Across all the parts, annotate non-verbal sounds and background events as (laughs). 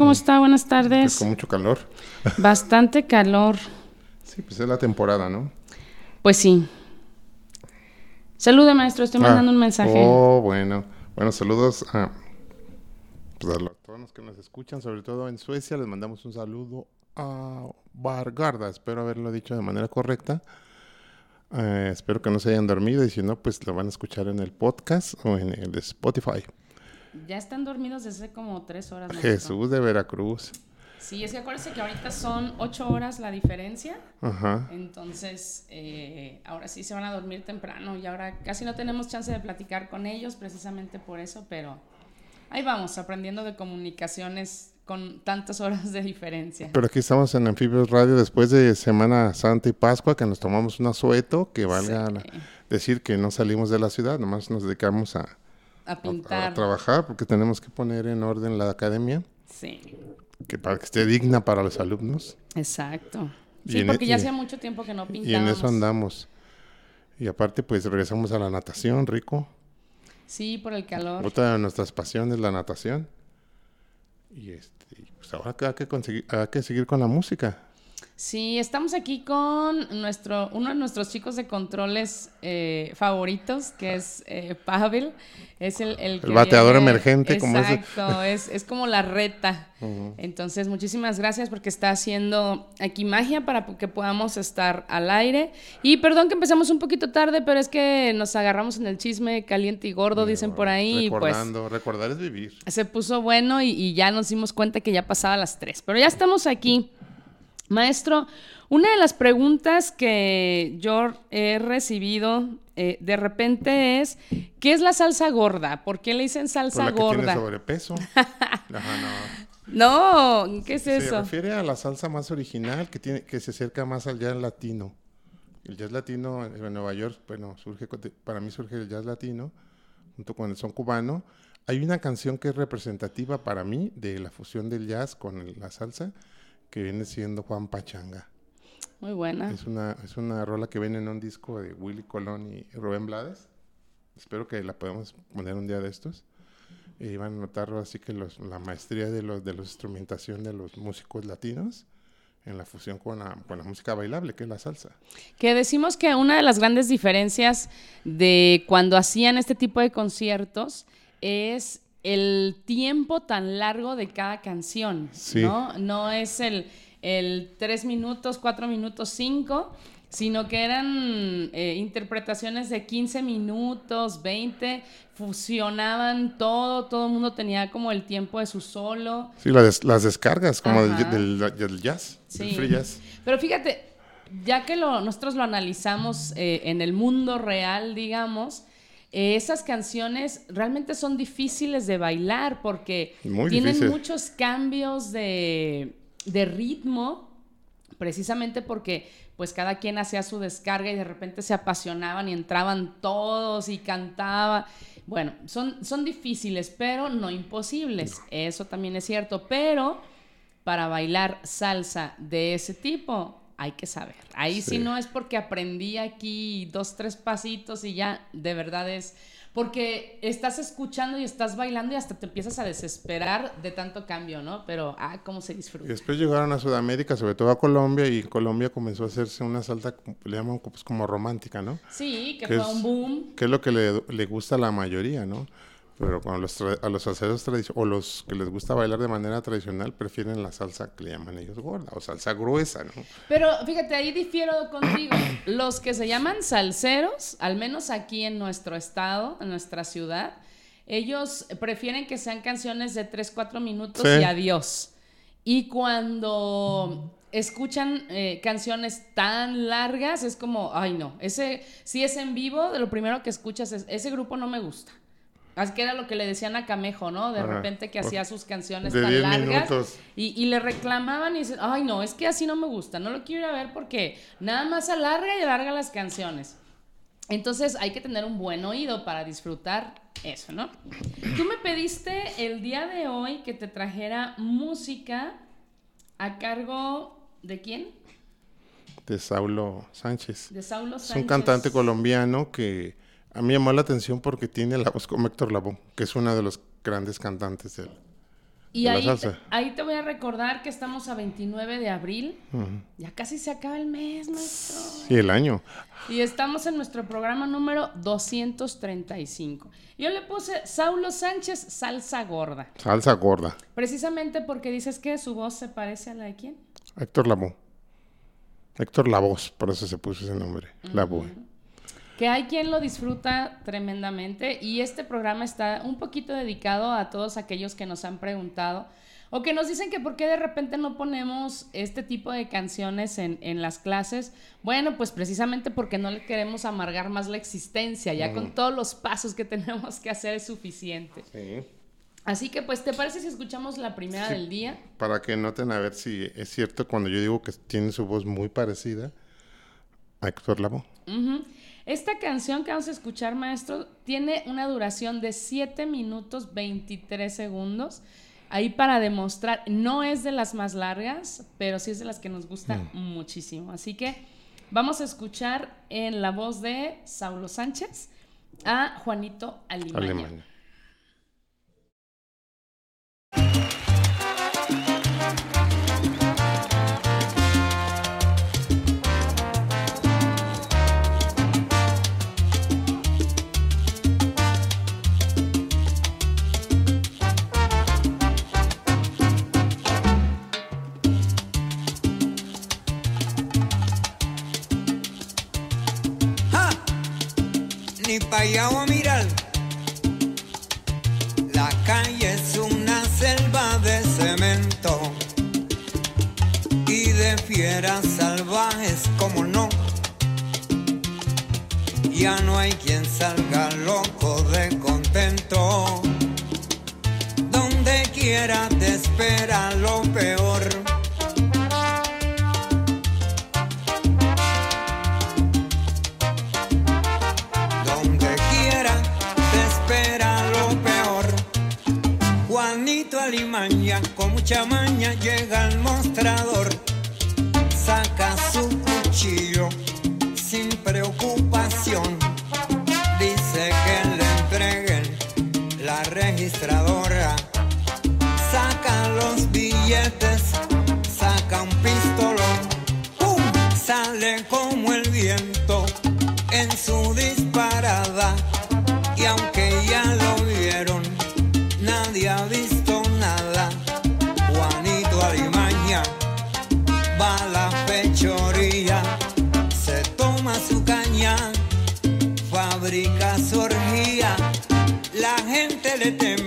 ¿Cómo está? Buenas tardes. Pues con mucho calor. (laughs) Bastante calor. Sí, pues es la temporada, ¿no? Pues sí. Salude maestro, estoy mandando Ah, un mensaje. Oh, bueno. Bueno, saludos a, pues, a todos los que nos escuchan, sobre todo en Suecia. Les mandamos un saludo a Vargarda. Espero haberlo dicho de manera correcta. Eh, espero que no se hayan dormido y si no, pues lo van a escuchar en el podcast o en el Spotify. Ya están dormidos desde como tres horas. Jesús de Veracruz. Sí, es que acuérdese que ahorita son ocho horas la diferencia. Ajá. Entonces, eh, ahora sí se van a dormir temprano y ahora casi no tenemos chance de platicar con ellos precisamente por eso, pero ahí vamos, aprendiendo de comunicaciones con tantas horas de diferencia. Pero aquí estamos en Anfibios Radio después de Semana Santa y Pascua, que nos tomamos un asueto, que valga Sí. decir que no salimos de la ciudad, nomás nos dedicamos a, A a- a pintar. trabajar, porque tenemos que poner en orden la academia, Sí, que para que esté digna para los alumnos. exacto. Y Sí, en- porque ya y- hacía mucho tiempo que no pintábamos. Y en eso andamos. Y aparte, pues regresamos a la natación, rico. Sí, por el calor. Otra de nuestras pasiones, la natación. Y este, pues ahora hay que, conseguir, hay que seguir con la música. Sí, estamos aquí con nuestro, uno de nuestros chicos de controles eh, favoritos, que es eh, Pavel. Es el, el, que bateador viene- emergente, como ese. Exacto, es, es como la reta. Entonces, muchísimas gracias porque está haciendo aquí magia para que podamos estar al aire. Y perdón que empezamos un poquito tarde, pero es que nos agarramos en el chisme caliente y gordo, dicen por ahí. y pues Recordando, recordar es vivir. se puso bueno y, y ya nos dimos cuenta que ya pasaba las tres. Pero ya estamos aquí. Maestro, una de las preguntas que yo he recibido eh, de repente es, ¿qué es la salsa gorda? ¿Por qué le dicen Por salsa la que tiene gorda? sobrepeso. (laughs) Ajá, no. No, ¿qué es Se eso? refiere a la salsa más original que tiene que se acerca más al jazz latino. El jazz latino en Nueva York, bueno, surge para mí surge el jazz latino junto con el son cubano. Hay una canción que es representativa para mí de la fusión del jazz con la salsa que viene siendo Juan Pachanga. Muy buena. Es una es una rola que viene en un disco de Willy Colón y Rubén Blades. Espero que la podamos poner un día de estos. Y van a notar así que los- la maestría de los de la instrumentación de los músicos latinos en la fusión con la, con la música bailable, que es la salsa. Que decimos que una de las grandes diferencias de cuando hacían este tipo de conciertos es el tiempo tan largo de cada canción, Sí. ¿no? No es el, el tres minutos, cuatro minutos, cinco, sino que eran eh, interpretaciones de 15 minutos, 20, fusionaban todo, todo el mundo tenía como el tiempo de su solo. Sí, las, des- las descargas como del, del- del jazz, del Sí. free jazz. Pero fíjate, ya que lo, nosotros lo analizamos eh, en el mundo real, digamos, eh, esas canciones realmente son difíciles de bailar porque Muy tienen difícil. muchos cambios de, de ritmo, precisamente porque pues cada quien hacía su descarga y de repente se apasionaban y entraban todos y cantaban. Bueno, son, son difíciles, pero no imposibles. Eso también es cierto. Pero para bailar salsa de ese tipo hay que saber. Ahí sí. Sí. no es porque aprendí aquí dos, tres pasitos y ya, de verdad es porque estás escuchando y estás bailando y hasta te empiezas a desesperar de tanto cambio, ¿no? Pero, ah, cómo se Y disfruta. después llegaron a Sudamérica, sobre todo a Colombia, y Colombia comenzó a hacerse una como- le llaman pues, como romántica, ¿no? Sí, que ¿Qué fue es? un boom. que es lo que le, le gusta a la mayoría, ¿no? Pero con los a los salseros tradicionales, o los que les gusta bailar de manera tradicional, prefieren la salsa que le llaman ellos gorda, o salsa gruesa, ¿no? Pero fíjate, ahí difiero contigo. Los que se llaman salseros, al menos aquí en nuestro estado, en nuestra ciudad, ellos prefieren que sean canciones de 3, 4 minutos Sí. y adiós. Y cuando escuchan eh, canciones tan largas, es como, ay no, ese, si es en vivo, de lo primero que escuchas es, ese grupo no me gusta. Así que era lo que le decían a Camejo, ¿no? De Ajá. repente que hacía sus canciones De tan 10 largas. Y, y le reclamaban y dicen, ay no, es que así no me gusta, no lo quiero ir a ver porque nada más alarga y alarga las canciones. Entonces hay que tener un buen oído para disfrutar eso, ¿no? Tú me pediste el día de hoy que te trajera música a cargo de quién? De Saulo Sánchez. De Saulo Es Sánchez. un cantante colombiano que a mí me llamó la atención porque tiene la voz como Héctor Lavoe, que es uno de los grandes cantantes de él. Y de la ahí, salsa. ahí te voy a recordar que estamos a 29 de abril. Ya casi se acaba el mes, maestro. Y el año. Y estamos en nuestro programa número 235. Yo le puse Saulo Sánchez, salsa gorda. Salsa gorda. Precisamente porque dices que su voz se parece a la de quién. Héctor Lavoe. Héctor Lavoz, por eso se puso ese nombre. Lavoe. Que hay quien lo disfruta tremendamente y este programa está un poquito dedicado a todos aquellos que nos han preguntado o que nos dicen que por qué de repente no ponemos este tipo de canciones en, en las clases. Bueno, pues precisamente porque no le queremos amargar más la existencia, ya con todos los pasos que (laughs) tenemos que hacer es suficiente. Sí. Así que pues, ¿te parece si escuchamos la primera Sí. del día? Para que noten a ver si es cierto cuando yo digo que tiene su voz muy parecida a Héctor Lavoe. Ujú. Esta canción que vamos a escuchar, maestro, tiene una duración de 7 minutos 23 segundos. Ahí para demostrar, no es de las más largas, pero sí es de las que nos gusta muchísimo. Así que vamos a escuchar en la voz de Saulo Sánchez a Juanito Alimaña. Alemania. Voy a mirar. La calle es una selva de cemento y de fieras salvajes, como no. Ya no hay quien salga loco de contento. Donde quiera te espera lo peor. Alimaña con mucha maña llega al mostrador. Saca su cuchillo sin preocupación. Dice que le entreguen la registradora. Saca los billetes, saca un pistolón. ¡Pum! Sale como el viento en su disparada. Gente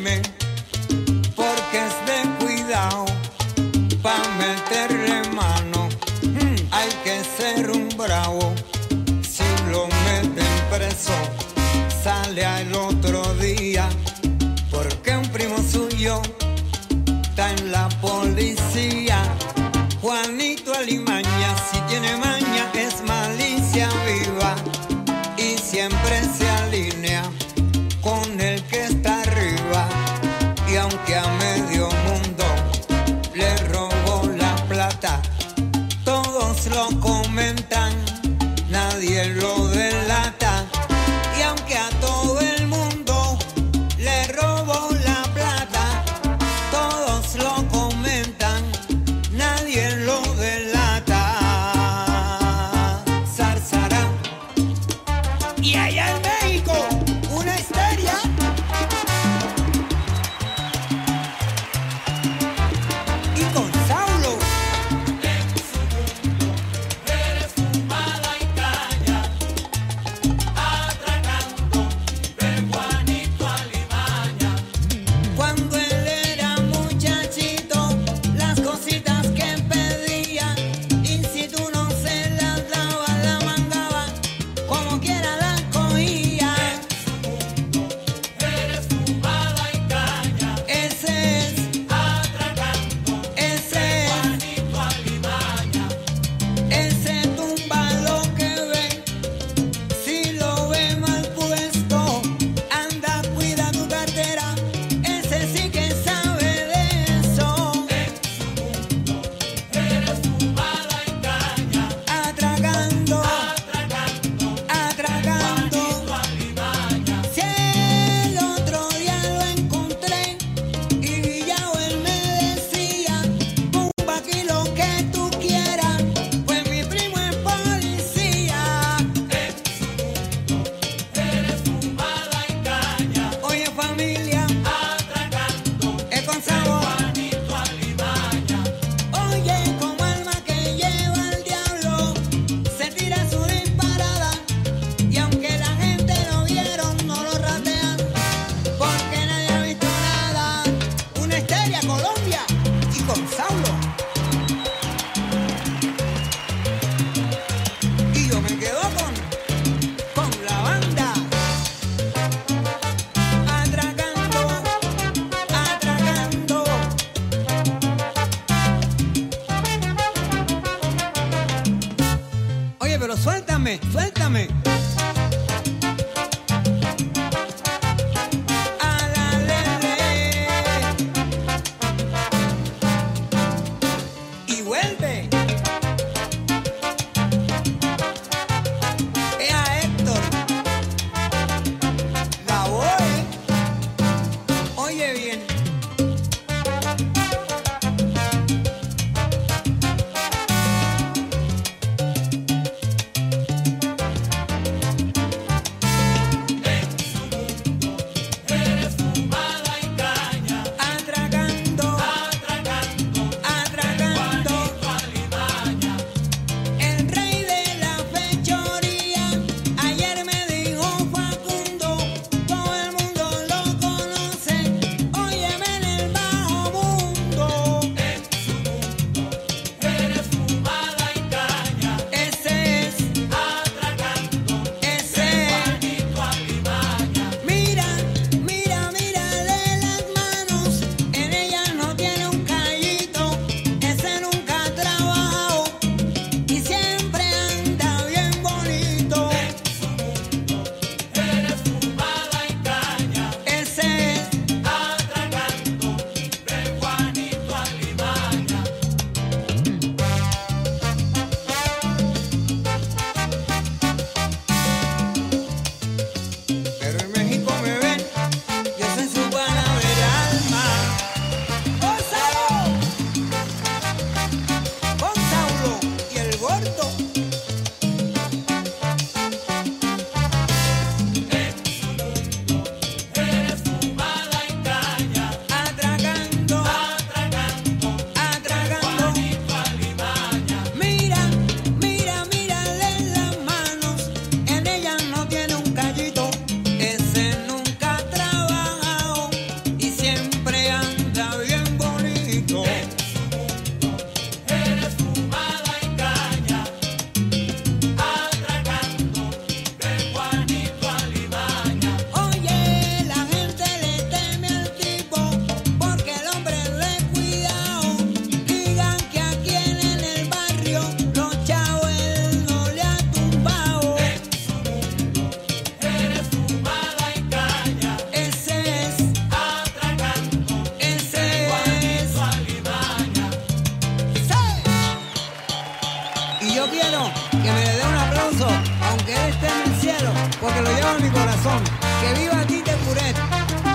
porque lo llevo en mi corazón. Que viva Tite Curet,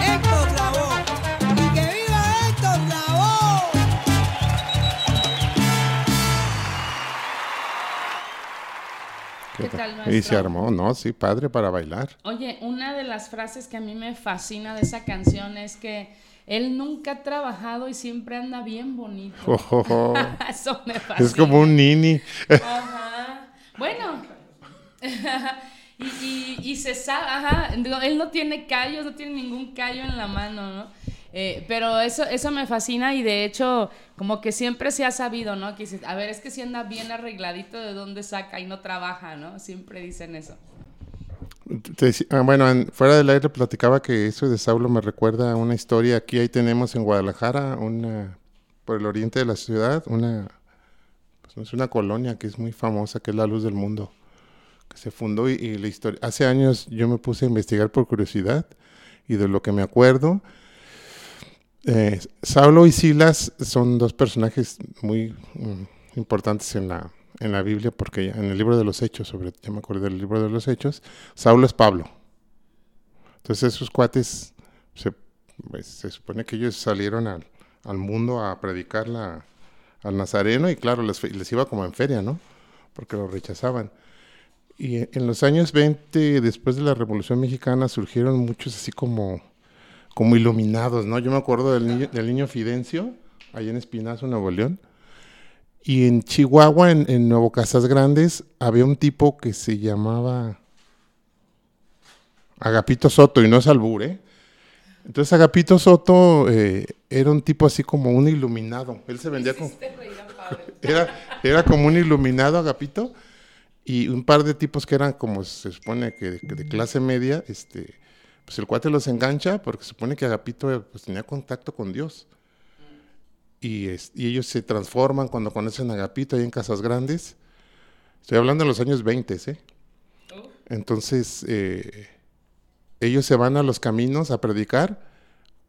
Héctor Lavoe. Y que viva Héctor Lavoe. ¿Qué tal, Y se armó, ¿no? Sí, padre para bailar. Oye, una de las frases que a mí me fascina de esa canción es que él nunca ha trabajado y siempre anda bien bonito. (laughs) Ojojo. (laughs) Eso me fascina. Es como un nini. Ajá. Bueno. (laughs) y, y- y se sabe, ajá. él no tiene callos, no tiene ningún callo en la mano, ¿no? Eh, pero eso, eso me fascina y de hecho, como que siempre se ha sabido, ¿no? Que a ver, es que si anda bien arregladito, ¿de dónde saca y no trabaja, ¿no? Siempre dicen eso. Ah, bueno, en- fuera del aire platicaba que eso de Saulo me recuerda a una historia. Aquí ahí tenemos en Guadalajara, una, por el oriente de la ciudad, una, pues, es una colonia que es muy famosa, que es la Luz del Mundo, se fundó y, la historia. Hace años yo me puse a investigar por curiosidad y de lo que me acuerdo, eh, Saulo y Silas son dos personajes muy mm, importantes en la, en la Biblia, porque en el libro de los Hechos, sobre, ya me acuerdo del libro de los Hechos, Saulo es Pablo. Entonces esos cuates, se, pues, se supone que ellos salieron al, al mundo a predicar la, al Nazareno y claro, les, les iba como en feria, ¿no? Porque lo rechazaban. Y en- los años 20, después de la Revolución Mexicana, surgieron muchos así como, como iluminados, ¿no? Yo me acuerdo del niño, del niño Fidencio, allá en Espinazo, Nuevo León. Y en Chihuahua, en, en Nuevo Casas Grandes, había un tipo que se llamaba Agapito Soto, y no es albur, ¿eh? Entonces Agapito Soto eh, era un tipo así como un iluminado. Él se vendía como... (laughs) Era, era como un iluminado Agapito y un par de tipos que eran como se supone que de, clase media, este, pues el cuate los engancha porque se supone que Agapito pues, tenía contacto con Dios. Y, es- y ellos se transforman cuando conocen a Agapito ahí en Casas Grandes. Estoy hablando de los años 20, ¿eh? Entonces, eh, ellos se van a los caminos a predicar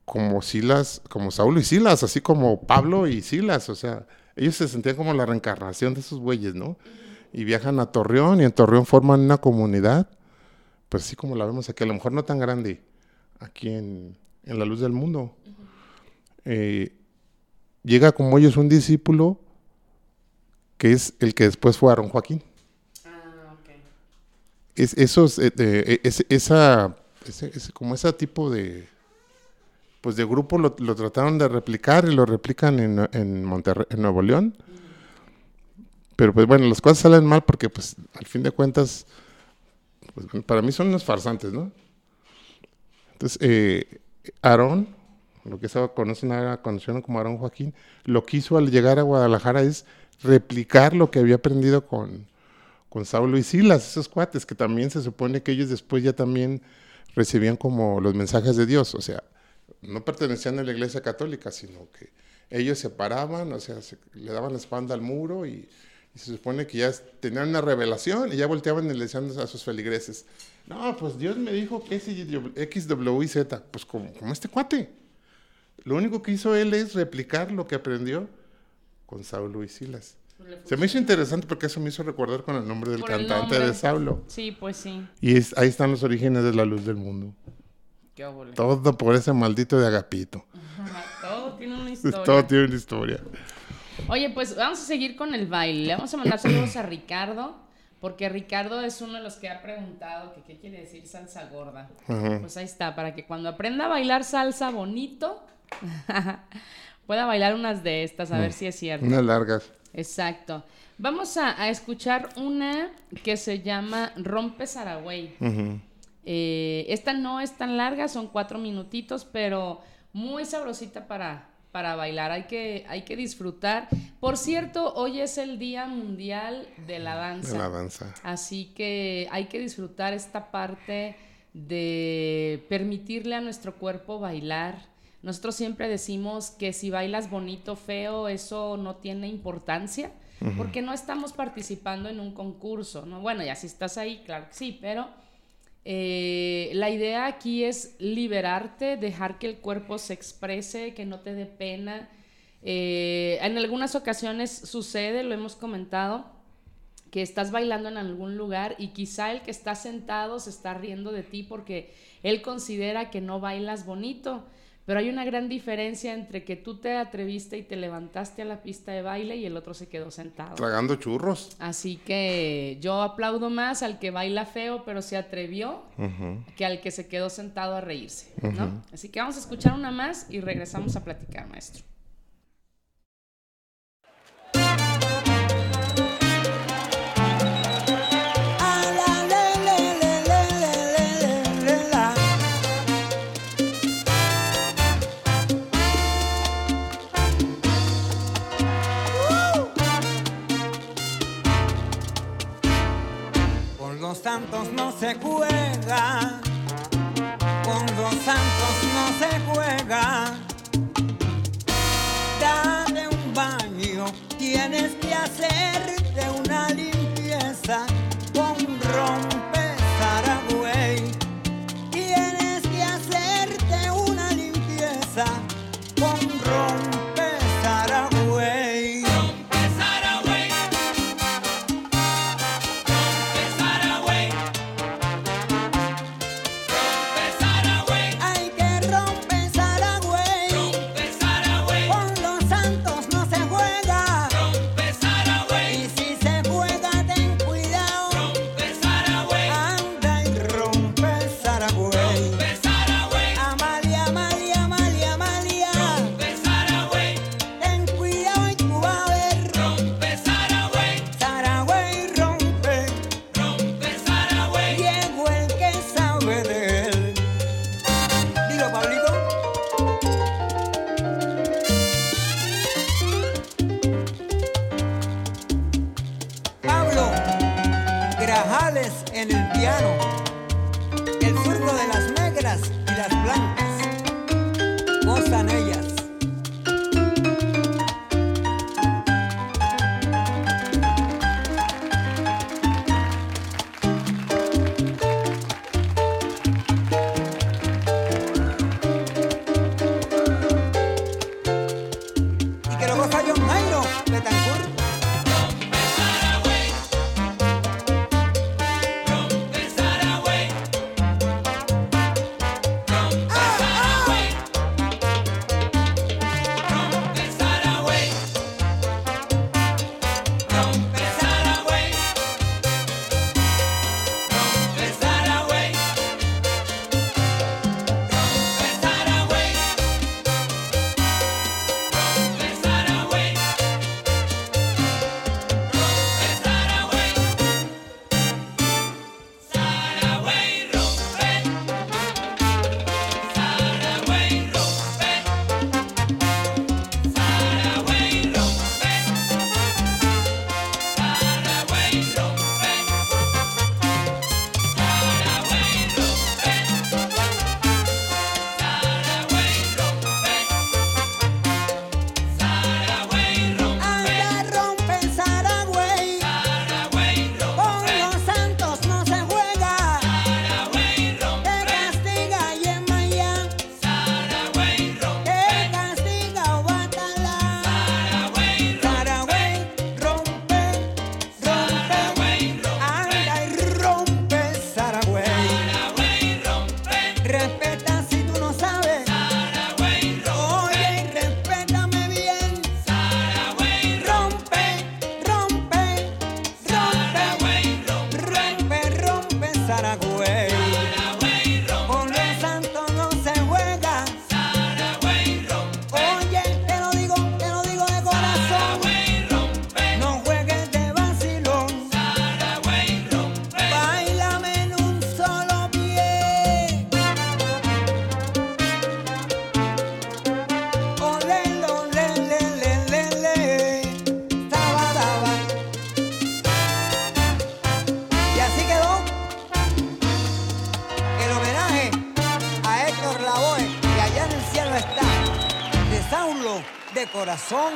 como Silas, como Saulo y Silas, así como Pablo y Silas, o sea, ellos se sentían como la reencarnación de esos güeyes, ¿no? Y viajan a Torreón y en Torreón forman una comunidad, pues así como la vemos aquí, a lo mejor no tan grande, aquí en, en la luz del mundo. Eh, llega como ellos un discípulo que es el que después fue Aarón Joaquín. Ah. Es, esos, eh, eh, ese- esa, ese- ese- como ese tipo de, pues de grupo lo, lo trataron de replicar y lo replican en, en Monterrey, en Nuevo León. Pero pues bueno, las cosas salen mal porque pues al fin de cuentas, pues, para mí son unos farsantes, ¿no? Entonces, eh, Aarón, lo que se conocen conocieron como Aarón Joaquín, lo que hizo al llegar a Guadalajara es replicar lo que había aprendido con, con Saulo y Silas, esos cuates, que también se supone que ellos después ya también recibían como los mensajes de Dios, o sea, no pertenecían a la iglesia católica, sino que ellos se paraban, o sea, se- le daban la espalda al muro y, y se supone que ya tenían una revelación y ya volteaban y le decían a sus feligreses, no, pues Dios me dijo que es X, W y Z, pues como, como este cuate. Lo único que hizo él es replicar lo que aprendió con Saulo y Silas. Se me hizo interesante porque eso me hizo recordar con el nombre del Por cantante nombre. de Saulo. Sí, pues sí. Y es- ahí están los orígenes de la luz del mundo. Qué. Todo por ese maldito de Agapito. Ajá, (laughs) Todo tiene una (laughs) historia. Todo tiene una historia. Oye, pues vamos a seguir con el baile. Le vamos a mandar saludos a Ricardo, porque Ricardo es uno de los que ha preguntado que qué quiere decir salsa gorda. Pues ahí está, para que cuando aprenda a bailar salsa bonito, (laughs) pueda bailar unas de estas, a ver si es cierto. Unas largas. Exacto. Vamos a, a escuchar una que se llama Rompe Saragüey. Eh, esta no es tan larga, son cuatro minutitos, pero muy sabrosita para, para bailar. Hay que, hay que disfrutar. Por cierto, hoy es el Día Mundial de la Danza. De la danza. Así que hay que disfrutar esta parte de permitirle a nuestro cuerpo bailar. Nosotros siempre decimos que si bailas bonito, feo, eso no tiene importancia, porque no estamos participando en un concurso, ¿no? Bueno, ya si estás ahí, claro que sí, pero eh, la idea aquí es liberarte, dejar que el cuerpo se exprese, que no te dé pena. Eh, en algunas ocasiones sucede, lo hemos comentado, que estás bailando en algún lugar y quizá el que está sentado se está riendo de ti porque él considera que no bailas bonito. Pero hay una gran diferencia entre que tú te atreviste y te levantaste a la pista de baile y el otro se quedó sentado. Tragando churros. Así que yo aplaudo más al que baila feo pero se atrevió que al que se quedó sentado a reírse, ¿no? Así que vamos a escuchar una más y regresamos a platicar, maestro. Santos no se juega, con los santos no se juega. Corazón.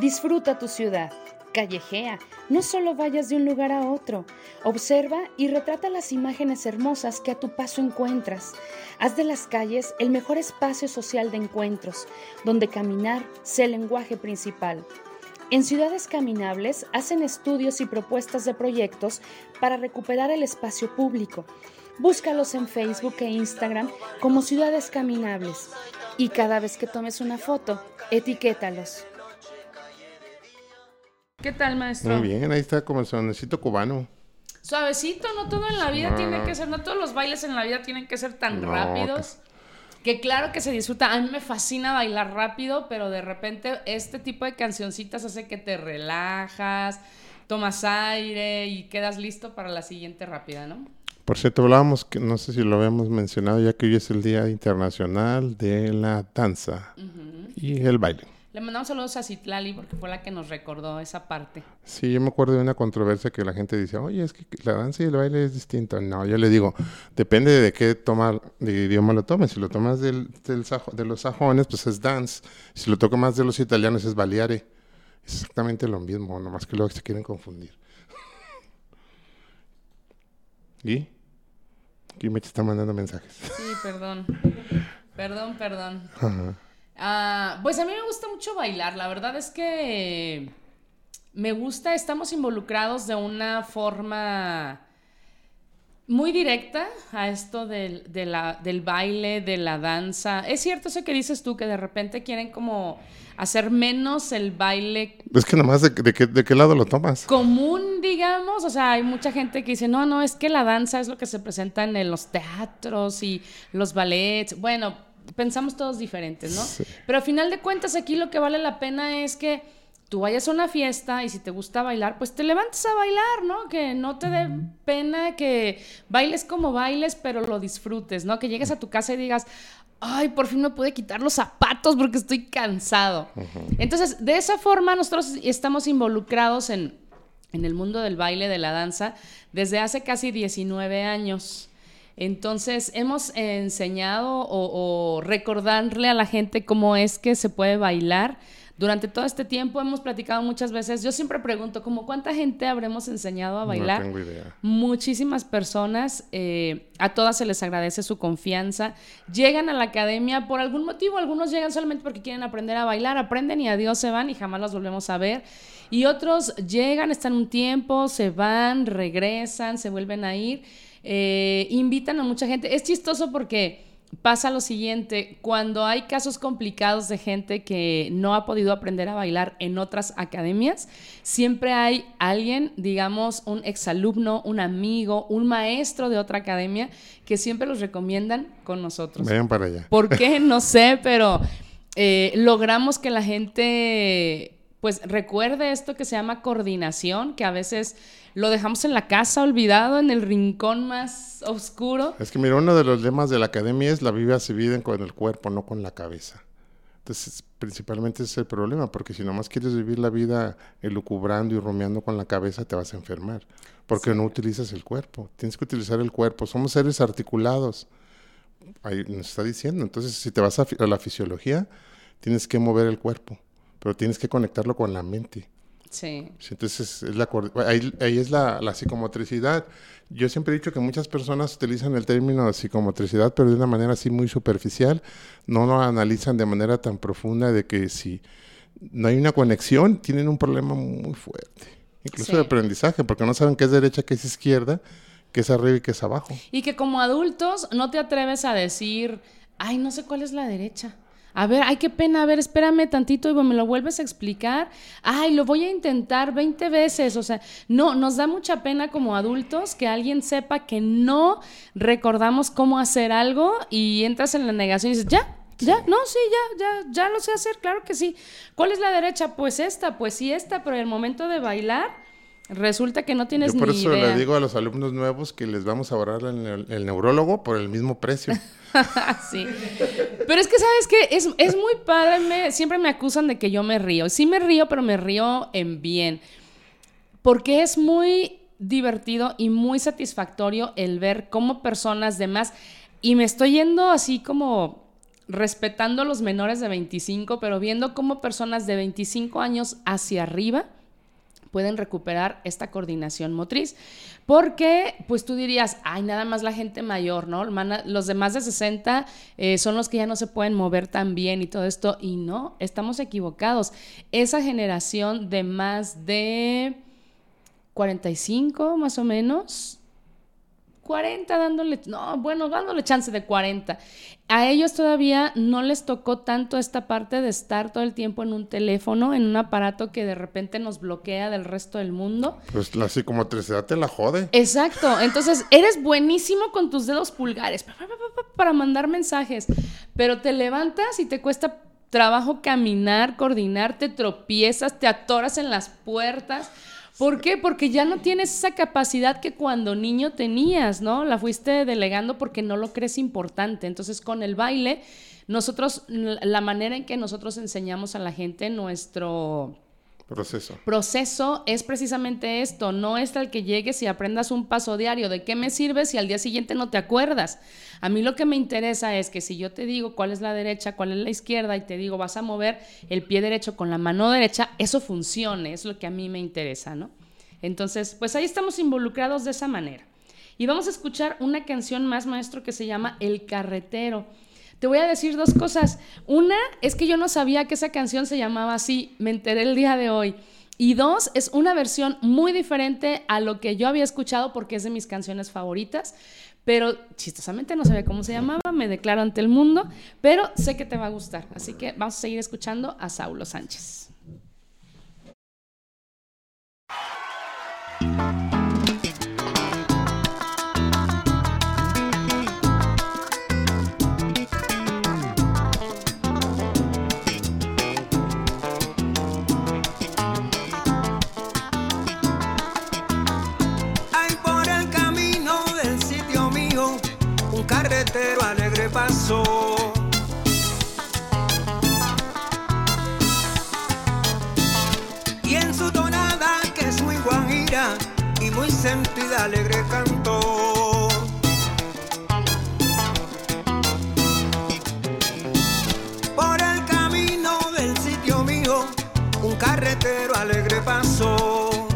Disfruta tu ciudad. Callejea, no solo vayas de un lugar a otro. Observa y retrata las imágenes hermosas que a tu paso encuentras. Haz de las calles el mejor espacio social de encuentros, donde caminar sea el lenguaje principal. En Ciudades Caminables hacen estudios y propuestas de proyectos para recuperar el espacio público. Búscalos en Facebook e Instagram como Ciudades Caminables. Y cada vez que tomes una foto, etiquétalos. ¿Qué tal, maestro? Muy bien, ahí está como el sonecito cubano. Suavecito, no todo en la vida No, tiene no. que ser, no todos los bailes en la vida tienen que ser tan No, rápidos. Que claro que se disfruta. A mí me fascina bailar rápido, pero de repente este tipo de cancioncitas hace que te relajas, tomas aire y quedas listo para la siguiente rápida, ¿no? Por cierto, hablábamos, que no sé si lo habíamos mencionado, ya que hoy es el Día Internacional de la Danza y el baile. Le mandamos saludos a Citlali porque fue la que nos recordó esa parte. Sí, yo me acuerdo de una controversia que la gente dice, oye, es que la danza y el baile es distinto. No, yo le digo, depende de qué tomar, de qué idioma lo tomes. Si lo tomas del, del sajo- de los sajones, pues es dance. Si lo tomas de los italianos, es baleare. Es exactamente lo mismo, nomás que luego se quieren confundir. (laughs) ¿Y? Aquí me está mandando mensajes. Sí, perdón. Perdón, perdón. Ajá. Ah, pues a mí me gusta mucho bailar. La verdad es que me gusta, estamos involucrados de una forma muy directa a esto del, de la- del baile, de la danza. Es cierto eso que dices tú, que de repente quieren como hacer menos el baile Es que nomás de, de qué, de qué lado lo tomas. común, digamos. O sea, hay mucha gente que dice, no, no, es que la danza es lo que se presenta en los teatros y los ballets. Bueno, pensamos todos diferentes, ¿no? Sí. Pero a final de cuentas aquí lo que vale la pena es que tú vayas a una fiesta y si te gusta bailar, pues te levantes a bailar, ¿no? Que no te dé pena que bailes como bailes, pero lo disfrutes, ¿no? Que llegues a tu casa y digas, ay, por fin me pude quitar los zapatos porque estoy cansado. Entonces, de esa forma nosotros estamos involucrados en, en el mundo del baile, de la danza, desde hace casi 19 años. Entonces, hemos enseñado o, o recordarle a la gente cómo es que se puede bailar. Durante todo este tiempo hemos platicado muchas veces. Yo siempre pregunto, ¿cómo cuánta gente habremos enseñado a bailar? No tengo idea. Muchísimas personas, eh, a todas se les agradece su confianza. Llegan a la academia por algún motivo, algunos llegan solamente porque quieren aprender a bailar, aprenden y adiós se van y jamás los volvemos a ver. Y otros llegan, están un tiempo, se van, regresan, se vuelven a ir, eh, invitan a mucha gente. Es chistoso porque pasa lo siguiente, cuando hay casos complicados de gente que no ha podido aprender a bailar en otras academias, siempre hay alguien, digamos, un exalumno, un amigo, un maestro de otra academia que siempre los recomiendan con nosotros. Vayan para allá. ¿Por qué? No sé, pero eh, logramos que la gente pues recuerde esto que se llama coordinación, que a veces lo dejamos en la casa olvidado, en el rincón más oscuro. Es que mira, uno de los lemas de la academia es la vida se vive con el cuerpo, no con la cabeza. Entonces, principalmente ese es el problema, porque si nomás quieres vivir la vida elucubrando y rumiando con la cabeza, te vas a enfermar, porque no utilizas el cuerpo. Tienes que utilizar el cuerpo. Somos seres articulados. Ahí nos está diciendo. Entonces, si te vas a, a la fisiología, tienes que mover el cuerpo, pero tienes que conectarlo con la mente. Sí. Entonces es la, ahí, ahí es la, la psicomotricidad. Yo siempre he dicho que muchas personas utilizan el término psicomotricidad, pero de una manera así muy superficial. No lo analizan de manera tan profunda de que si no hay una conexión, tienen un problema muy fuerte. Incluso Sí. de aprendizaje, porque no saben qué es derecha, qué es izquierda, qué es arriba y qué es abajo. Y que como adultos no te atreves a decir, ay, no sé cuál es la derecha. A ver, ay, qué pena, a ver, espérame tantito y me lo vuelves a explicar. Ay, lo voy a intentar 20 veces. O sea, no, nos da mucha pena como adultos que alguien sepa que no recordamos cómo hacer algo y entras en la negación y dices, ya, ya, no, sí, ya, ya, ya lo sé hacer, claro que sí. ¿Cuál es la derecha? Pues esta, pues sí, esta, pero en el momento de bailar resulta que no tienes Yo por ni eso idea. le digo a los alumnos nuevos que les vamos a ahorrar el, el neurólogo por el mismo precio. (laughs) sí. Pero es que, ¿sabes qué? Es, es muy padre. me- siempre me acusan de que yo me río. Sí me río, pero me río en bien. Porque es muy divertido y muy satisfactorio el ver cómo personas de más Y me estoy yendo así como respetando a los menores de 25, pero viendo cómo personas de 25 años hacia arriba pueden recuperar esta coordinación motriz. Porque, pues tú dirías, ay, nada más la gente mayor, ¿no? Los de más de 60 eh, son los que ya no se pueden mover tan bien y todo esto. Y no, estamos equivocados. Esa generación de más de 45, más o menos, 40 dándole, no, bueno, dándole chance de 40. A ellos todavía no les tocó tanto esta parte de estar todo el tiempo en un teléfono, en un aparato que de repente nos bloquea del resto del mundo. Pues la psicomotricidad te la jode. Exacto, entonces eres buenísimo con tus dedos pulgares pa, pa, pa, pa, para mandar mensajes, pero te levantas y te cuesta trabajo caminar, coordinar, te tropiezas, te atoras en las puertas. ¿Por qué? Porque ya no tienes esa capacidad que cuando niño tenías, ¿no? La fuiste delegando porque no lo crees importante. Entonces, con el baile, nosotros, la manera en que nosotros enseñamos a la gente nuestro Proceso. proceso es precisamente esto, no es el que llegues y aprendas un paso diario, ¿de qué me sirve si al día siguiente no te acuerdas? A mí lo que me interesa es que si yo te digo cuál es la derecha, cuál es la izquierda y te digo vas a mover el pie derecho con la mano derecha, eso funcione, es lo que a mí me interesa, ¿no? Entonces, pues ahí estamos involucrados de esa manera. Y vamos a escuchar una canción más, maestro, que se llama El Carretero. Te voy a decir dos cosas. Una es que yo no sabía que esa canción se llamaba así, me enteré el día de hoy. Y dos, es una versión muy diferente a lo que yo había escuchado porque es de mis canciones favoritas. Pero chistosamente no sabía cómo se llamaba, me declaro ante el mundo, pero sé que te va a gustar. Así que vamos a seguir escuchando a Saulo Sánchez. Sentida alegre cantó. Por el camino del sitio mío un carretero alegre pasó.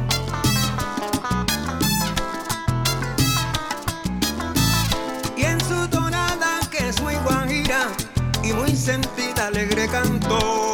Y en su tonada que es muy guajira y muy sentida alegre cantó.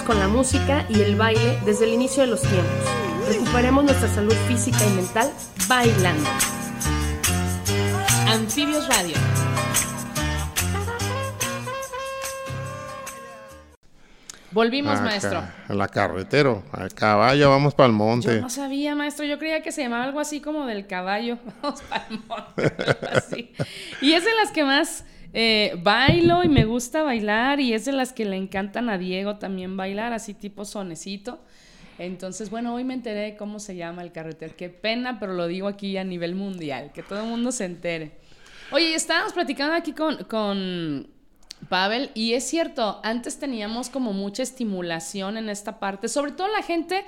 Con la música y el baile desde el inicio de los tiempos. Recuperemos nuestra salud física y mental bailando. Anfibios Radio. Volvimos, Acá, maestro. A la carretero, al caballo, vamos para el Yo monte. no sabía, maestro. Yo creía que se llamaba algo así como del caballo. (laughs) Vamos pa'l monte, algo así. Y es de las que más eh, bailo y me gusta bailar. Y es de las que le encantan a Diego también bailar, así tipo sonecito. Entonces, bueno, hoy me enteré de cómo se llama el carretero. Qué pena, pero lo digo aquí a nivel mundial, que todo el mundo se entere. Oye, estábamos platicando aquí con, con Pavel, y es cierto, antes teníamos como mucha estimulación en esta parte, sobre todo la gente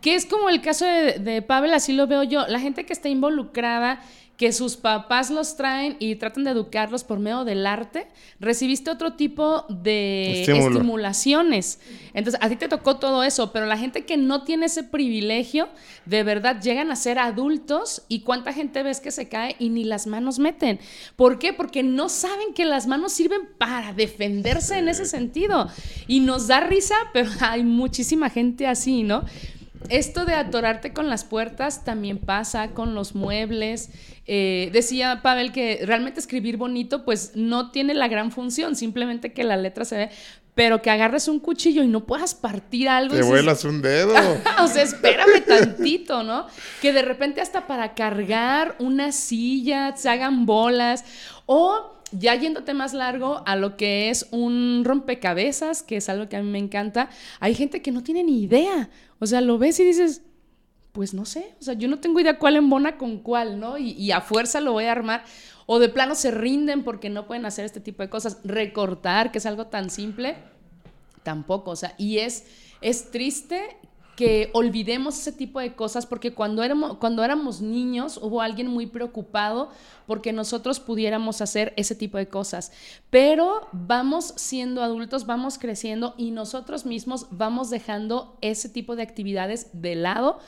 que es como el caso de, de Pavel, así lo veo yo, la gente que está involucrada, que sus papás los traen y tratan de educarlos por medio del arte, recibiste otro tipo de Estímulo. estimulaciones. Entonces, a ti te tocó todo eso, pero la gente que no tiene ese privilegio, de verdad llegan a ser adultos y cuánta gente ves que se cae y ni las manos meten. ¿Por qué? Porque no saben que las manos sirven para defenderse en ese sentido. Y nos da risa, pero (laughs) hay muchísima gente así, ¿no? Esto de atorarte con las puertas también pasa con los muebles. Eh, decía Pavel que realmente escribir bonito pues no tiene la gran función, simplemente que la letra se ve, pero que agarres un cuchillo y no puedas partir algo. Te vuelas un dedo. (laughs) o sea, espérame tantito, ¿no? Que de repente hasta para cargar una silla se hagan bolas o ya yéndote más largo a lo que es un rompecabezas, que es algo que a mí me encanta, hay gente que no tiene ni idea. O sea, lo ves y dices, pues no sé, o sea, yo no tengo idea cuál embona con cuál, ¿no? Y, y a fuerza lo voy a armar. O de plano se rinden porque no pueden hacer este tipo de cosas. Recortar, que es algo tan simple, tampoco. O sea, y es, es triste que olvidemos ese tipo de cosas porque cuando éramos, cuando éramos niños hubo alguien muy preocupado porque nosotros pudiéramos hacer ese tipo de cosas. Pero vamos siendo adultos, vamos creciendo y nosotros mismos vamos dejando ese tipo de actividades de lado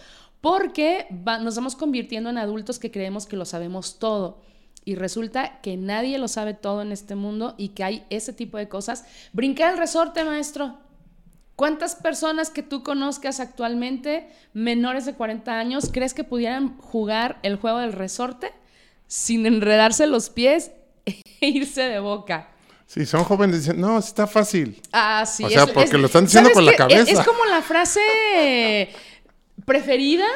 porque nos vamos convirtiendo en adultos que creemos que lo sabemos todo. Y resulta que nadie lo sabe todo en este mundo y que hay ese tipo de cosas. Brincar el resorte, maestro. ¿Cuántas personas que tú conozcas actualmente, menores de 40 años, crees que pudieran jugar el juego del resorte sin enredarse los pies (laughs) e irse de boca? Si son jóvenes, dicen, no, está fácil. Ah, sí. O sea, porque lo están diciendo ¿sabes con la? Es- cabeza. Es, como la frase preferida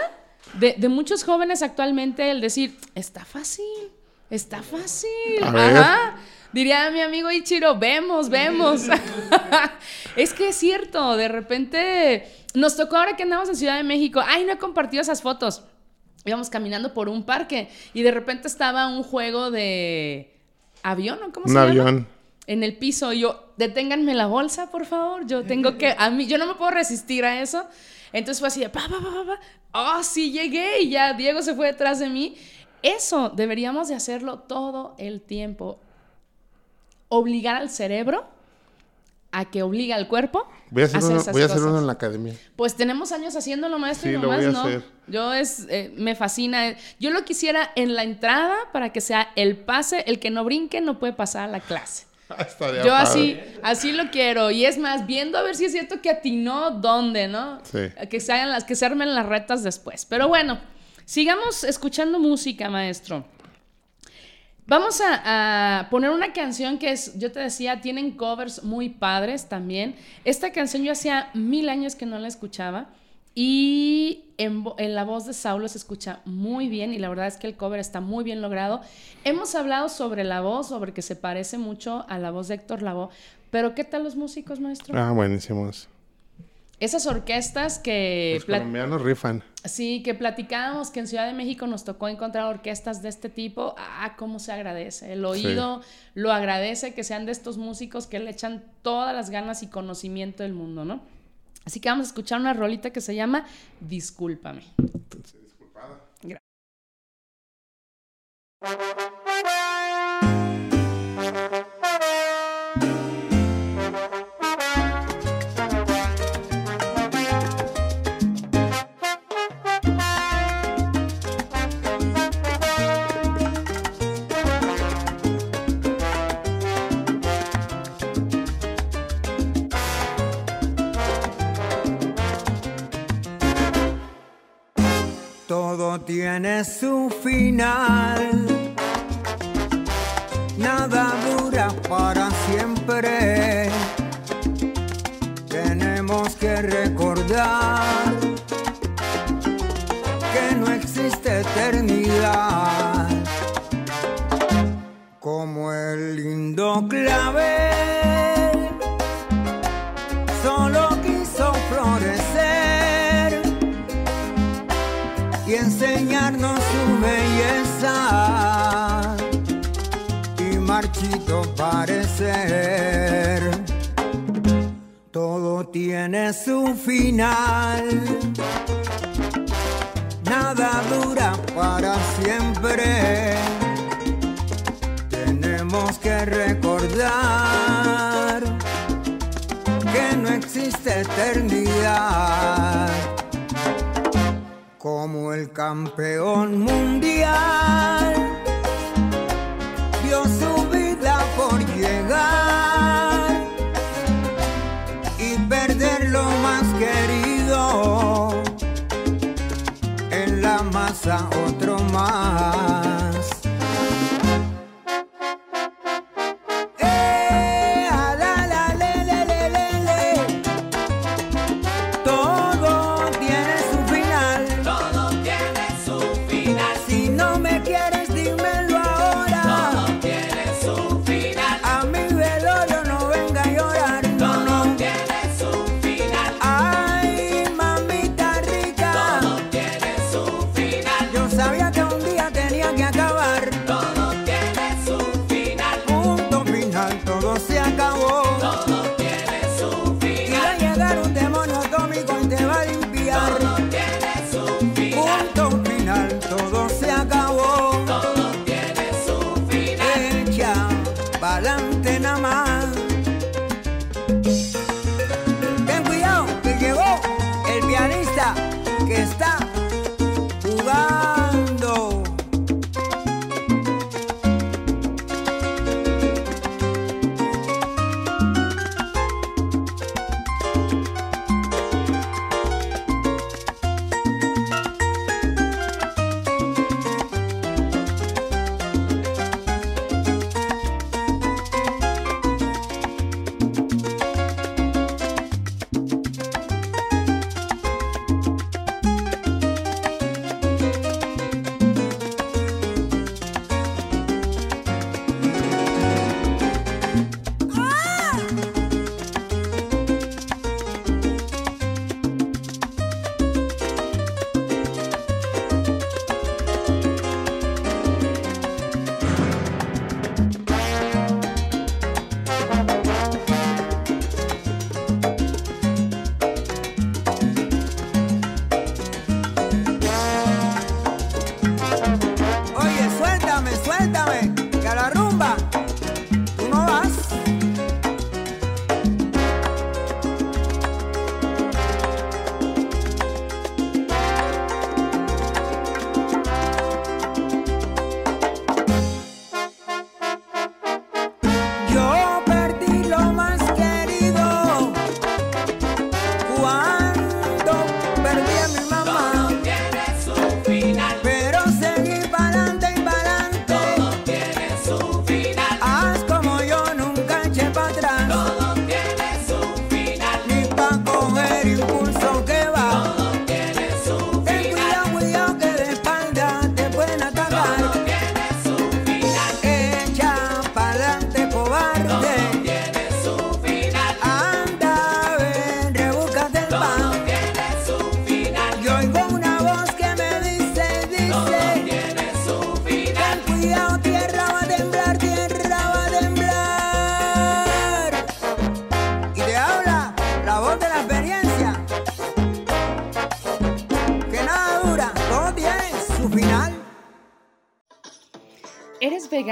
de, de muchos jóvenes actualmente, el decir, está fácil, está fácil. Ajá. Diría mi amigo Ichiro, vemos, vemos. (laughs) (laughs) es que es cierto, de repente nos tocó ahora que andamos en Ciudad de México. Ay, no he compartido esas fotos. Íbamos caminando por un parque y de repente estaba un juego de avión, ¿o cómo Un se llama? avión. en el piso. Yo, deténganme la bolsa, por favor. Yo tengo que, a mí, yo no me puedo resistir a eso. Entonces fue así de, pa, pa, pa, pa, pa. Oh, sí, llegué y ya Diego se fue detrás de mí. Eso deberíamos de hacerlo todo el tiempo. Obligar al cerebro a que obliga al cuerpo Voy a hacer, uno, esas voy a hacer cosas. uno en la academia. Pues tenemos años haciéndolo, maestro, Sí, y lo nomás voy a no. hacer. Yo es, eh, me fascina. Yo lo quisiera en la entrada para que sea el pase, el que no brinque no puede pasar a la clase. (laughs) Estaría Yo padre. así, así lo quiero. Y es más, viendo a ver si es cierto que atinó dónde, ¿no? Sí. Que se hagan las, que se armen las retas después. Pero bueno, sigamos escuchando música, maestro. Vamos a, poner una canción que es, yo te decía, tienen covers muy padres también. Esta canción yo hacía mil años que no la escuchaba y en la voz de Saulo se escucha muy bien y la verdad es que el cover está muy bien logrado. Hemos hablado sobre la voz, sobre que se parece mucho a la voz de Héctor Lavoe, pero ¿qué tal los músicos, maestro? Ah, buenísimos esas orquestas que... Los colombianos rifan. Sí, que platicábamos que en Ciudad de México nos tocó encontrar orquestas de este tipo. Ah, cómo se agradece. El oído lo agradece que sean de estos músicos que le echan todas las ganas y conocimiento del mundo, ¿no? Así que vamos a escuchar una rolita que se llama Discúlpame. Disculpada. Gracias. Todo tiene su final. Nada dura para siempre. Tenemos que recordar que no existe eternidad. Como el lindo clave. exquisito parecer. Todo tiene su final. Nada dura para siempre. Tenemos que recordar que no existe eternidad. Como el campeón mundial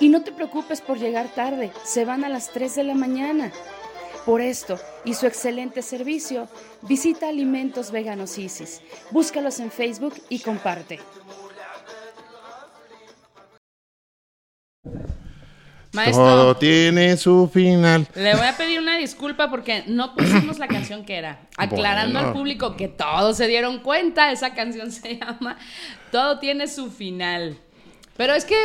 Y no te preocupes por llegar tarde, se van a las 3 de la mañana. Por esto y su excelente servicio, visita Alimentos Veganos Isis. Búscalos en Facebook y comparte. Maestro, Todo tiene su final. le voy a pedir una disculpa porque no pusimos la canción que era. Aclarando Bueno. al público que todos se dieron cuenta, esa canción se llama Todo tiene su final. Pero es que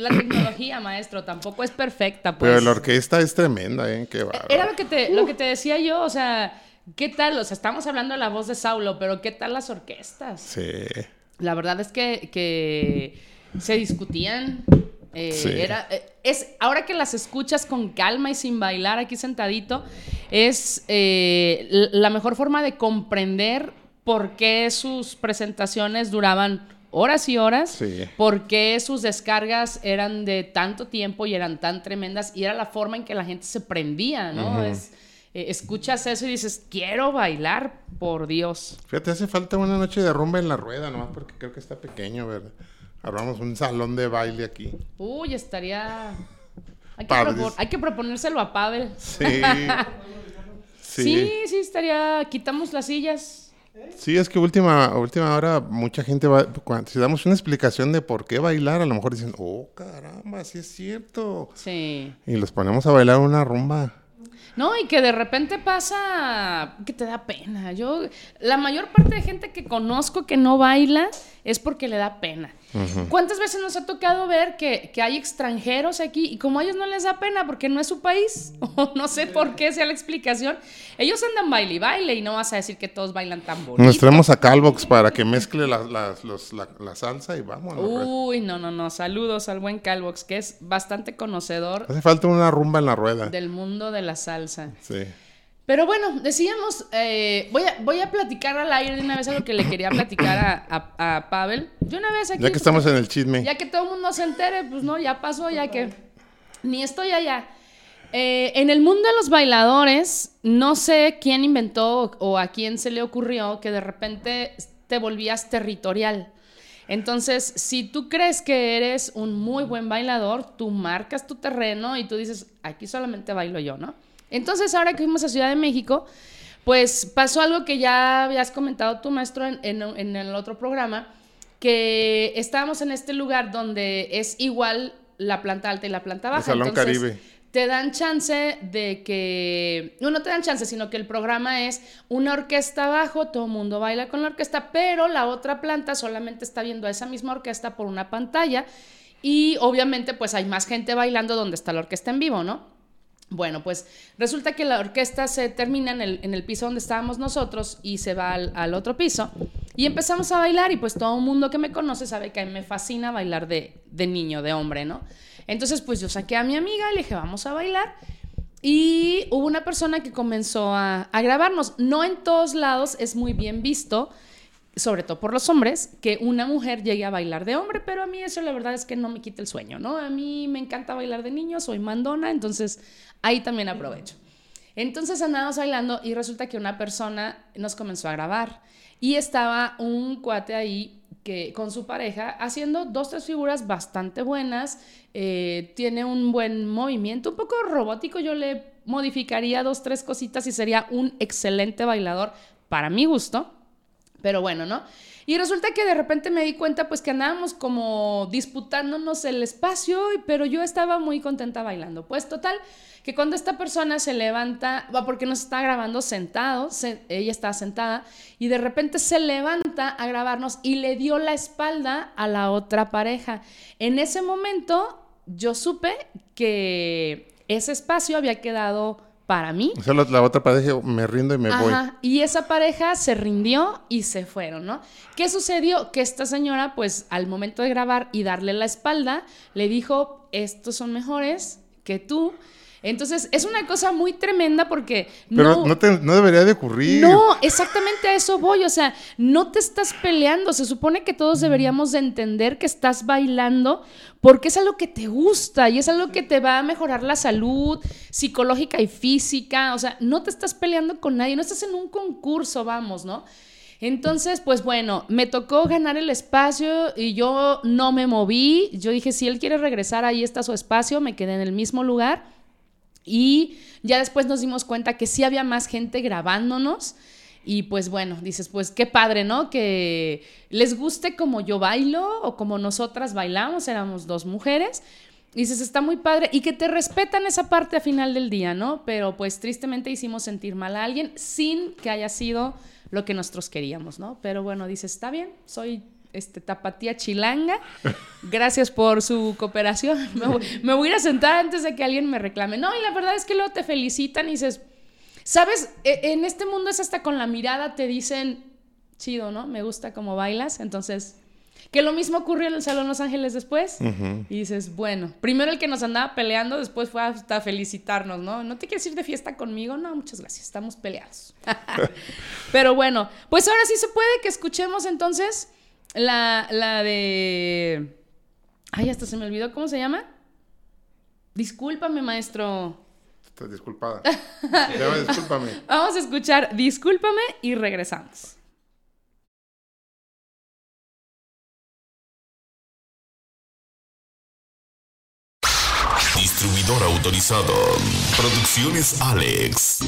la tecnología, maestro, tampoco es perfecta. Pues. Pero la orquesta es tremenda, ¿eh? Qué bárbaro. Era lo que, te, lo que te decía yo, o sea, ¿qué tal? O sea, estamos hablando de la voz de Saulo, pero ¿qué tal las orquestas? Sí. La verdad es que, que se discutían. eh, Sí. era, eh, es, ahora que las escuchas con calma y sin bailar aquí sentadito, es eh, la mejor forma de comprender por qué sus presentaciones duraban horas y horas, Sí. por qué sus descargas eran de tanto tiempo y eran tan tremendas, y era la forma en que la gente se prendía, ¿no? es, eh, escuchas eso y dices, quiero bailar, por Dios. Fíjate, hace falta una noche de rumba en la rueda, nomás porque creo que está pequeño, ¿verdad? Hablamos un salón de baile aquí. Uy, estaría. Hay que, Padres. propon- hay que proponérselo a Pavel. Sí. (laughs) Sí. Sí. sí, estaría. Quitamos las sillas. Sí, es que última, última hora mucha gente va, cuando, si damos una explicación de por qué bailar, a lo mejor dicen, oh caramba, sí es cierto. Sí. Y los ponemos a bailar una rumba. No, y que de repente pasa que te da pena. Yo, la mayor parte de gente que conozco que no baila es porque le da pena. ¿Cuántas veces nos ha tocado ver que, que hay extranjeros aquí y como a ellos no les da pena porque no es su país, (laughs) o no sé por qué sea la explicación, ellos andan baile y baile y no vas a decir que todos bailan tan bonito. Nos traemos a Calvox para que mezcle la, la- los- la- la salsa y vamos. Uy, no, no, no. Saludos al buen Calvox, que es bastante conocedor Hace falta una rumba en la rueda. del mundo de la salsa. Sí. Pero bueno, decíamos, eh, voy, a, voy a platicar al aire de una vez algo que le quería platicar a, a- a Pavel. De una vez aquí. Ya que estamos en el chisme. Ya que todo el mundo se entere, pues no, ya pasó, ya que ni estoy allá. Eh, en el mundo de los bailadores, no sé quién inventó o a quién se le ocurrió que de repente te volvías territorial. Entonces, si tú crees que eres un muy buen bailador, tú marcas tu terreno y tú dices, aquí solamente bailo yo, ¿no? Entonces, ahora que fuimos a Ciudad de México, pues pasó algo que ya habías comentado tu maestro en, en- en el otro programa, que estábamos en este lugar donde es igual la planta alta y la planta baja. Salón Entonces, Caribe. Te dan chance de que, no, no te dan chance, sino que el programa es una orquesta abajo, todo el mundo baila con la orquesta, pero la otra planta solamente está viendo a esa misma orquesta por una pantalla y obviamente pues hay más gente bailando donde está la orquesta en vivo, ¿no? Bueno, pues resulta que la orquesta se termina en el, en el piso donde estábamos nosotros y se va al, otro piso. Y empezamos a bailar y pues todo mundo que me conoce sabe que a mí me fascina bailar de, de niño, de hombre, ¿no? Entonces pues yo saqué a mi amiga y le dije, vamos a bailar. Y hubo una persona que comenzó a, a grabarnos. No en todos lados es muy bien visto, sobre todo por los hombres, que una mujer llegue a bailar de hombre, pero a mí eso la verdad es que no me quita el sueño, ¿no? A mí me encanta bailar de niño, soy mandona, entonces ahí también aprovecho. Entonces andábamos bailando y resulta que una persona nos comenzó a grabar y estaba un cuate ahí que con su pareja haciendo dos, tres figuras bastante buenas, eh, tiene un buen movimiento, un poco robótico, yo le modificaría dos, tres cositas y sería un excelente bailador para mi gusto. Pero bueno, ¿no? Y resulta que de repente me di cuenta pues que andábamos como disputándonos el espacio, pero yo estaba muy contenta bailando. Pues total, que cuando esta persona se levanta, va porque nos está grabando sentados, se- ella estaba sentada, y de repente se levanta a grabarnos y le dio la espalda a la otra pareja. En ese momento yo supe que ese espacio había quedado para mí O sea, la, la otra pareja, me rindo y me voy. Ajá, y esa pareja se rindió y se fueron, ¿no? ¿Qué sucedió? Que esta señora, pues al momento de grabar y darle la espalda, le dijo, estos son mejores que tú. Entonces, es una cosa muy tremenda porque Pero no, te- no debería de ocurrir. no, exactamente a eso voy. O sea, no te estás peleando. Se supone que todos deberíamos de entender que estás bailando porque es algo que te gusta y es algo que te va a mejorar la salud psicológica y física. O sea, no te estás peleando con nadie, no estás en un concurso, vamos, ¿no? Entonces, pues bueno, me tocó ganar el espacio y yo no me moví. Yo dije, si él quiere regresar, ahí está su espacio. Me quedé en el mismo lugar. Y ya después nos dimos cuenta que sí había más gente grabándonos. Y pues bueno, dices, pues qué padre, ¿no? Que les guste como yo bailo o como nosotras bailamos, éramos dos mujeres. Y dices, está muy padre. Y que te respetan esa parte a final del día, ¿no? Pero pues tristemente hicimos sentir mal a alguien sin que haya sido lo que nosotros queríamos, ¿no? Pero bueno, dices, está bien, soy este, tapatía chilanga. Gracias por su cooperación. (laughs) Me voy, me voy a ir a sentar antes de que alguien me reclame. No, y la verdad es que luego te felicitan y dices, ¿sabes? E- En este mundo es hasta con la mirada te dicen, chido, ¿no? Me gusta cómo bailas. Entonces, que lo mismo ocurrió en el Salón Los Ángeles después. Y dices, bueno, primero el que nos andaba peleando, después fue hasta felicitarnos, ¿no? ¿No te quieres ir de fiesta conmigo? No, muchas gracias, estamos peleados. (laughs) Pero bueno, pues ahora sí se puede que escuchemos entonces la, la de... Ay, hasta se me olvidó, ¿cómo se llama? Discúlpame, maestro. Estás disculpada. Ya, discúlpame. (laughs) Vamos a escuchar Discúlpame y regresamos. Distribuidor autorizado. Producciones Alex.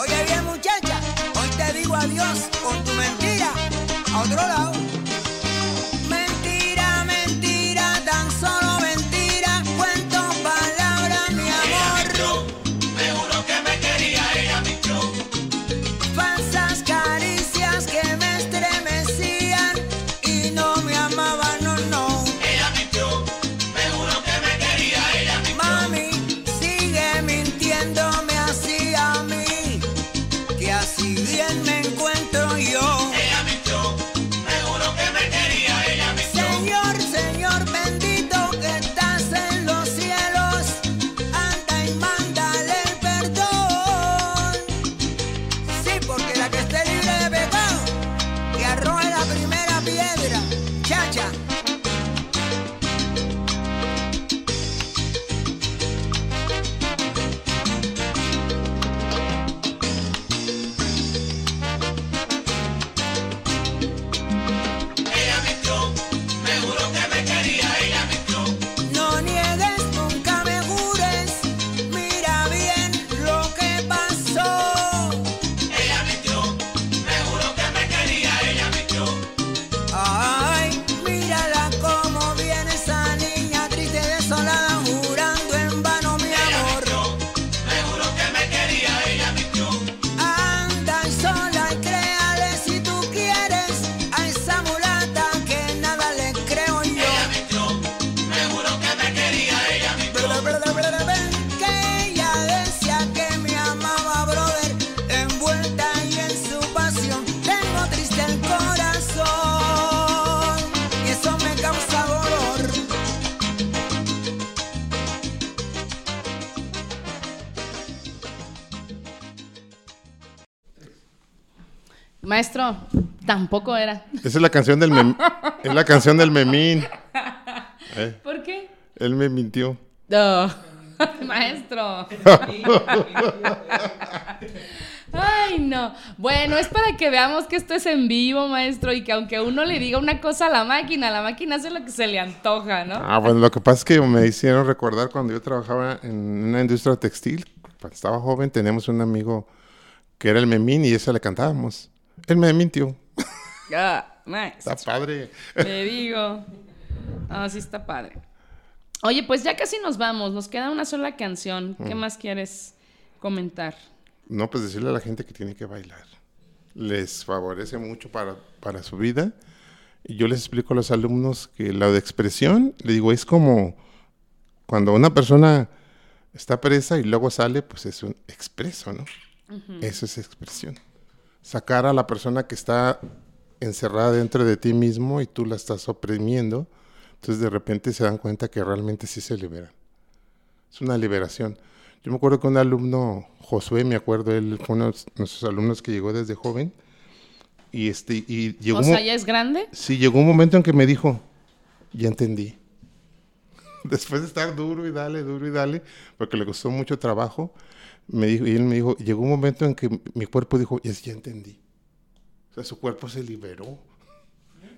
Oh, Oye bien Maestro, tampoco era. Esa es la canción del mem- (laughs) es la canción del memín. (laughs) Eh, ¿Por qué? él me mintió. No. (laughs) Maestro. Ay, no. Bueno, es para que veamos que esto es en vivo, maestro, y que aunque uno le diga una cosa a la máquina, la máquina hace lo que se le antoja, ¿no? Ah, bueno, lo que pasa es que me hicieron recordar cuando yo trabajaba en una industria textil. Cuando estaba joven teníamos un amigo que era el memín y esa le cantábamos. Él me mintió. Ah, maestro. Está padre. Te digo. Ah, sí está padre. Oye, pues ya casi nos vamos. Nos queda una sola canción. ¿Qué Mm. más quieres comentar? No, pues decirle a la gente que tiene que bailar. Les favorece mucho para, para su vida. Y yo les explico a los alumnos que la de expresión, le digo, es como cuando una persona está presa y luego sale, pues es un expreso, ¿no? Eso es expresión. Sacar a la persona que está encerrada dentro de ti mismo y tú la estás oprimiendo, entonces de repente se dan cuenta que realmente sí se liberan. Es una liberación. Yo me acuerdo que un alumno, Josué, me acuerdo, él fue uno de nuestros alumnos que llegó desde joven. Y, este, y llegó, O sea, ya es grande. sí, llegó un momento en que me dijo, ya entendí. (laughs) Después de estar duro y dale, duro y dale, porque le costó mucho trabajo, me dijo, y él me dijo, llegó un momento en que mi cuerpo dijo, "Yes, ya entendí. O sea, su cuerpo se liberó.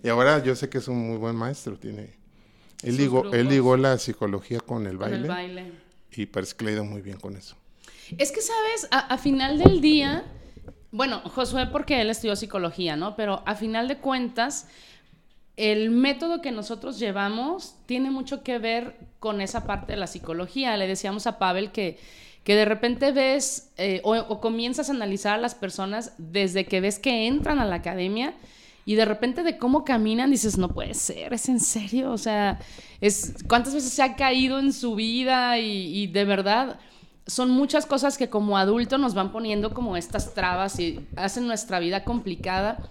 Y ahora yo sé que es un muy buen maestro, tiene... Él ligó, él ligó la psicología con el Con baile, el baile. y parece que le ha ido muy bien con eso. Es que, ¿sabes? A, a final del día, bueno, Josué porque él estudió psicología, ¿no? Pero a final de cuentas, el método que nosotros llevamos tiene mucho que ver con esa parte de la psicología. Le decíamos a Pavel que, que de repente ves eh, o, comienzas a analizar a las personas desde que ves que entran a la academia y de repente de cómo caminan dices, no puede ser, es en serio, o sea, es cuántas veces se ha caído en su vida y, y de verdad son muchas cosas que como adulto nos van poniendo como estas trabas y hacen nuestra vida complicada.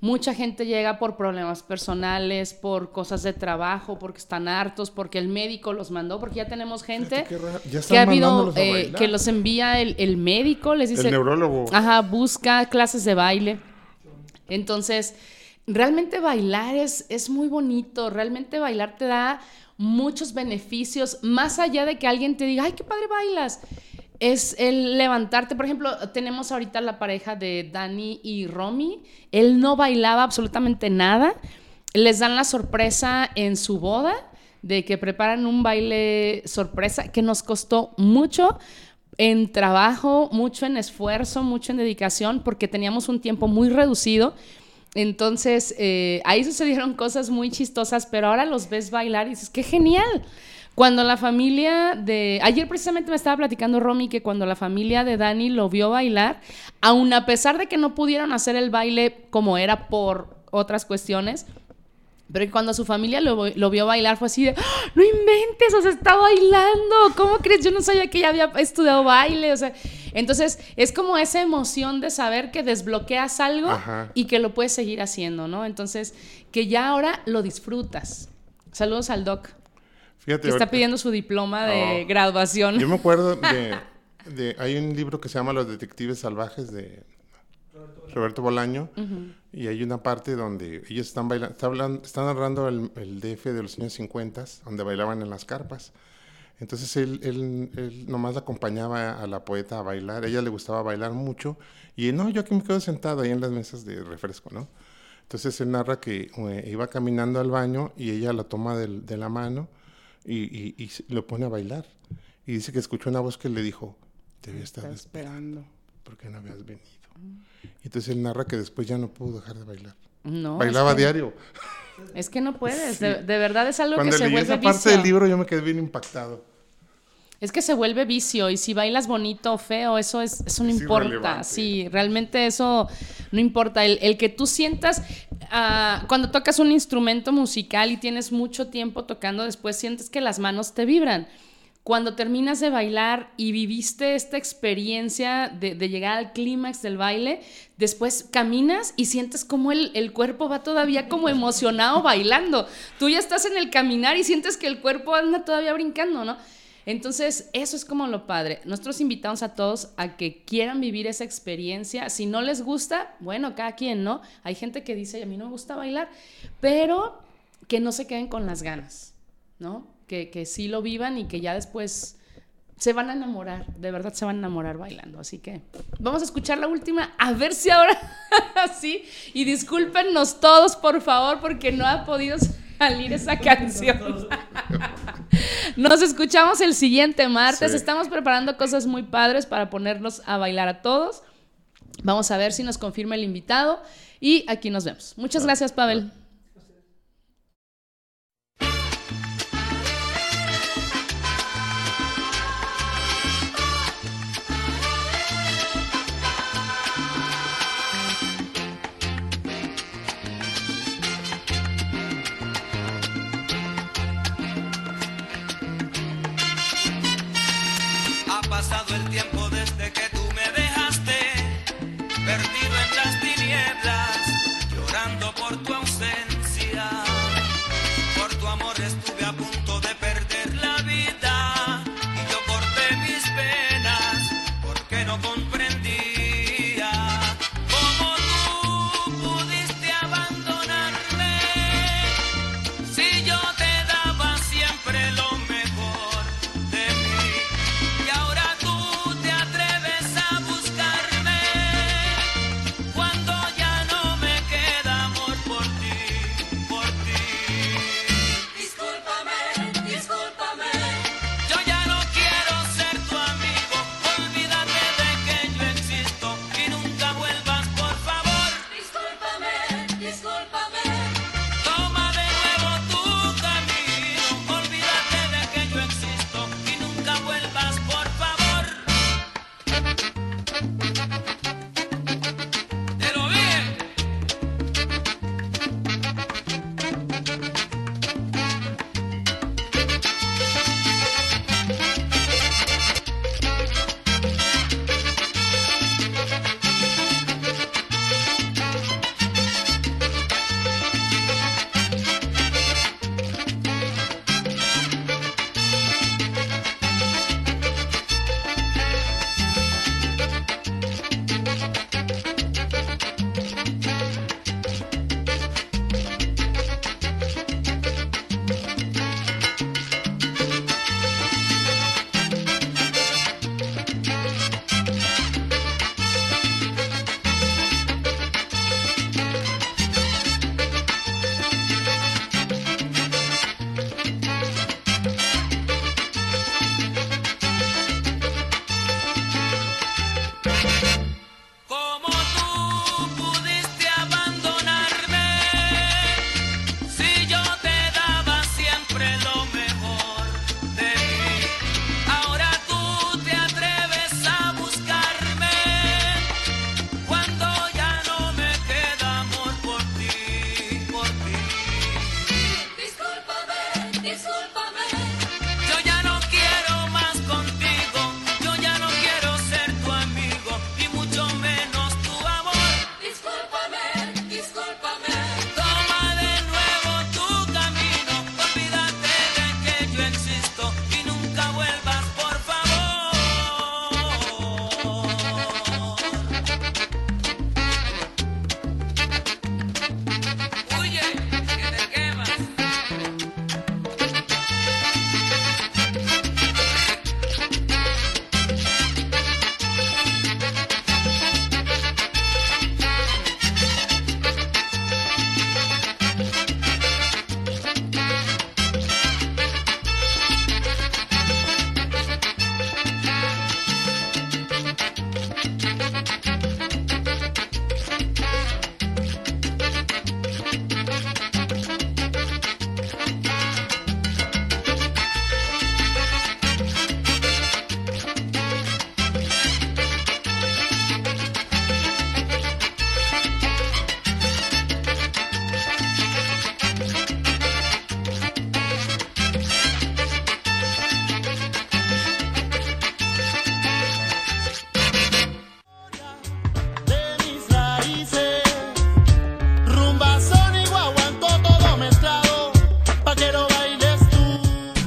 Mucha gente llega por problemas personales, por cosas de trabajo, porque están hartos, porque el médico los mandó, porque ya tenemos gente ya que ha habido eh, que los envía el, el médico, les dice, el neurólogo. Ajá, busca clases de baile. Entonces, realmente bailar es, es muy bonito, realmente bailar te da muchos beneficios, más allá de que alguien te diga, ay, qué padre bailas. Es el levantarte, por ejemplo, tenemos ahorita la pareja de Dani y Romy, él no bailaba absolutamente nada, les dan la sorpresa en su boda de que preparan un baile sorpresa que nos costó mucho, en trabajo, mucho en esfuerzo, mucho en dedicación, porque teníamos un tiempo muy reducido. Entonces, eh, ahí (laughs) sucedieron cosas muy chistosas, pero ahora los ves bailar y dices, qué genial. Cuando la familia de... Ayer precisamente me estaba platicando Romy que cuando la familia de Dani lo vio bailar, aun a pesar de que no pudieron hacer el baile como era por otras cuestiones, pero que cuando su familia lo, lo vio bailar fue así de, ¡Ah! no inventes, o sea, está bailando, ¿cómo crees? Yo no sabía que ella había estudiado baile, o sea, entonces es como esa emoción de saber que desbloqueas algo Ajá. y que lo puedes seguir haciendo, ¿no? Entonces, que ya ahora lo disfrutas. Saludos al doc, Fíjate, que está ahorita- pidiendo su diploma de Oh. graduación. Yo me acuerdo (laughs) de, de- Hay un libro que se llama Los Detectives Salvajes de Roberto Bolaño. Y hay una parte donde ellos están bailando, está hablan- están narrando el, el DF de los años 50, donde bailaban en las carpas. Entonces él, él, él nomás acompañaba a la poeta a bailar, a ella le gustaba bailar mucho, y no, yo aquí me quedo sentado ahí en las mesas de refresco, ¿no? Entonces él narra que eh, iba caminando al baño y ella la toma del- de la mano y, y- y lo pone a bailar. Y dice que escuchó una voz que le dijo, te había estado esperando, porque no habías venido. Y entonces él narra que después ya no pudo dejar de bailar. No, Bailaba es que, diario. Es que no puedes, de, de verdad es algo Cuando que se leí vuelve esa parte vicio. del libro yo me quedé bien impactado. Es que se vuelve vicio y si bailas bonito o feo, eso es, eso no Es importa. irrelevante. Sí, realmente eso no importa. El, el que tú sientas, ah, cuando tocas un instrumento musical y tienes mucho tiempo tocando, después sientes que las manos te vibran. Cuando terminas de bailar y viviste esta experiencia de, de llegar al clímax del baile, después caminas y sientes como el, el cuerpo va todavía como emocionado bailando. Tú ya estás en el caminar y sientes que el cuerpo anda todavía brincando, ¿no? Entonces, eso es como lo padre. Nosotros invitamos a todos a que quieran vivir esa experiencia. Si no les gusta, bueno, cada quien, ¿no? Hay gente que dice, a mí no me gusta bailar, pero que no se queden con las ganas, ¿no? Que, que sí lo vivan y que ya después se van a enamorar, de verdad se van a enamorar bailando. Así que vamos a escuchar la última, a ver si ahora (laughs) sí. Y discúlpenos todos, por favor, porque no ha podido salir esa canción. (laughs) Nos escuchamos el siguiente martes. Sí. Estamos preparando cosas muy padres para ponernos a bailar a todos. Vamos a ver si nos confirma el invitado. Y aquí nos vemos. Muchas gracias, Pavel.